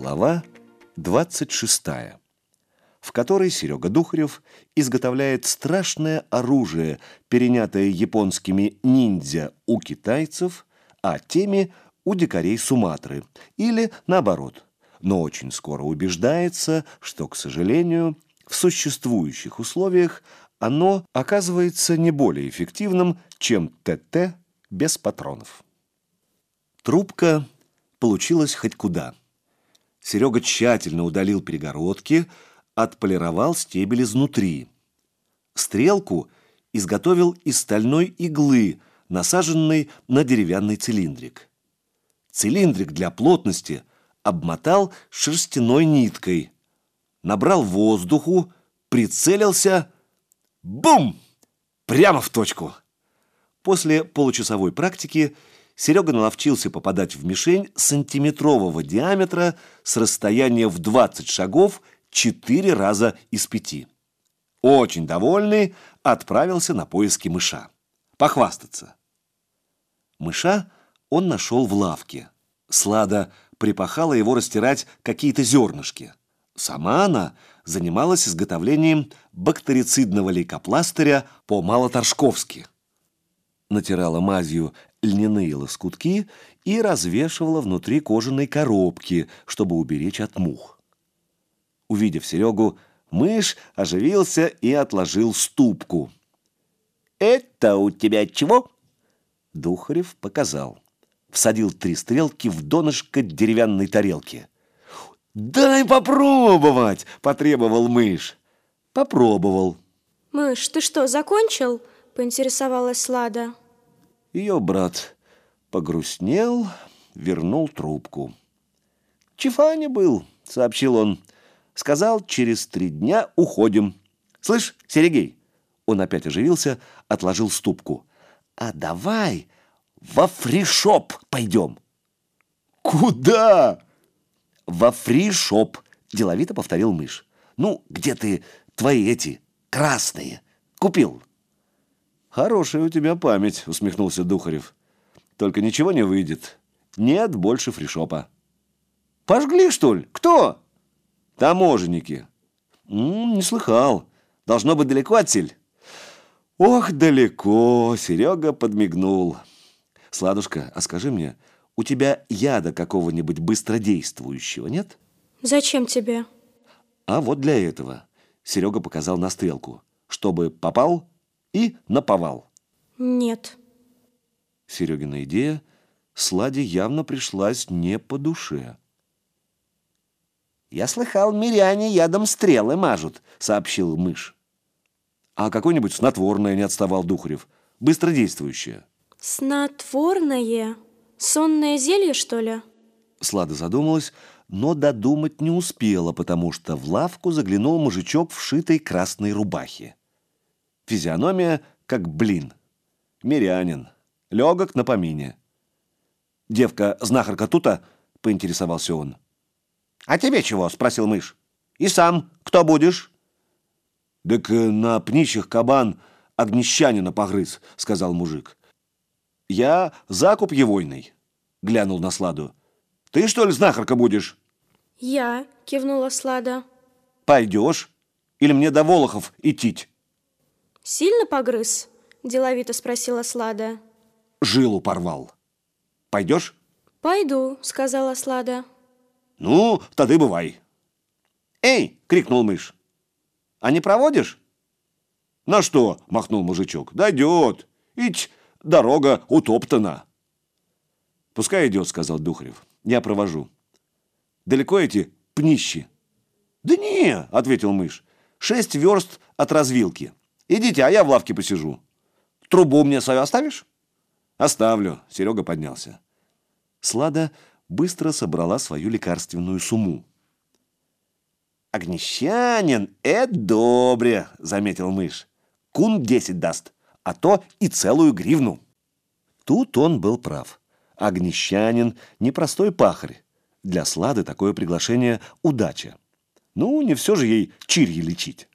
Глава 26, в которой Серега Духарев изготовляет страшное оружие, перенятое японскими ниндзя у китайцев, а теми у дикарей Суматры, или наоборот, но очень скоро убеждается, что, к сожалению, в существующих условиях оно оказывается не более эффективным, чем ТТ без патронов. Трубка получилась хоть куда. Серега тщательно удалил перегородки, отполировал стебель изнутри. Стрелку изготовил из стальной иглы, насаженной на деревянный цилиндрик. Цилиндрик для плотности обмотал шерстяной ниткой, набрал воздуху, прицелился. Бум! Прямо в точку! После получасовой практики Серега наловчился попадать в мишень сантиметрового диаметра с расстояния в 20 шагов 4 раза из 5. Очень довольный, отправился на поиски мыша. Похвастаться. Мыша он нашел в лавке. Слада припахала его растирать какие-то зернышки. Сама она занималась изготовлением бактерицидного лейкопластыря по-малоторжковски. Натирала мазью льняные лоскутки и развешивала внутри кожаной коробки, чтобы уберечь от мух. Увидев Серегу, мышь оживился и отложил ступку. «Это у тебя чего?» Духарев показал. Всадил три стрелки в донышко деревянной тарелки. «Дай попробовать!» – потребовал мышь. Попробовал. «Мышь, ты что, закончил?» – поинтересовалась Лада. Ее брат погрустнел, вернул трубку. «Чифаня был», — сообщил он. «Сказал, через три дня уходим. Слышь, Серегей?» Он опять оживился, отложил ступку. «А давай во фришоп пойдем». «Куда?» «Во фришоп», — деловито повторил мышь. «Ну, где ты твои эти красные купил?» «Хорошая у тебя память», — усмехнулся Духарев. «Только ничего не выйдет. Нет больше фришопа». «Пожгли, что ли? Кто?» «Таможенники». М -м, «Не слыхал. Должно быть далеко отсель». «Ох, далеко!» — Серега подмигнул. «Сладушка, а скажи мне, у тебя яда какого-нибудь быстродействующего нет?» «Зачем тебе?» «А вот для этого». Серега показал на стрелку. «Чтобы попал, и наповал. Нет. Серегина идея Сладе явно пришлась не по душе. «Я слыхал, миряне ядом стрелы мажут», — сообщил мышь. «А какое-нибудь снотворное не отставал Духарев, быстродействующее». «Снотворное? Сонное зелье, что ли?» Слада задумалась, но додумать не успела, потому что в лавку заглянул мужичок в шитой красной рубахе. Физиономия как блин. Мирянин. Легок на помине. «Девка-знахарка тута?» — поинтересовался он. «А тебе чего?» — спросил мышь. «И сам кто будешь?» «Так э, на пнищих кабан огнещанина погрыз», — сказал мужик. «Я закуп егойный», — глянул на Сладу. «Ты, что ли, знахарка будешь?» «Я», — кивнула Слада. «Пойдешь? Или мне до Волохов идти?» «Сильно погрыз?» – деловито спросила Слада. «Жилу порвал. Пойдешь?» «Пойду», – сказала Слада. «Ну, тогда бывай». «Эй!» – крикнул мышь. «А не проводишь?» «На что?» – махнул мужичок. «Дойдет. Ить, дорога утоптана». «Пускай идет», – сказал Духарев. «Я провожу». «Далеко эти пнищи?» «Да не», – ответил мышь. «Шесть верст от развилки». Идите, а я в лавке посижу. Трубу мне свою оставишь? Оставлю. Серега поднялся. Слада быстро собрала свою лекарственную сумму. «Огнещанин — это добре», — заметил мышь. «Кун десять даст, а то и целую гривну». Тут он был прав. Огнещанин — непростой пахарь. Для Слады такое приглашение — удача. Ну, не все же ей чирьи лечить.